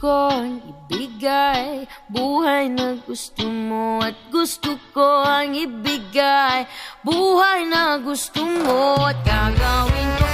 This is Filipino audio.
ko ang ibigay. Buhay na gusto mo at gusto ko ang ibigay. Buhay na gusto mo at gagawin ko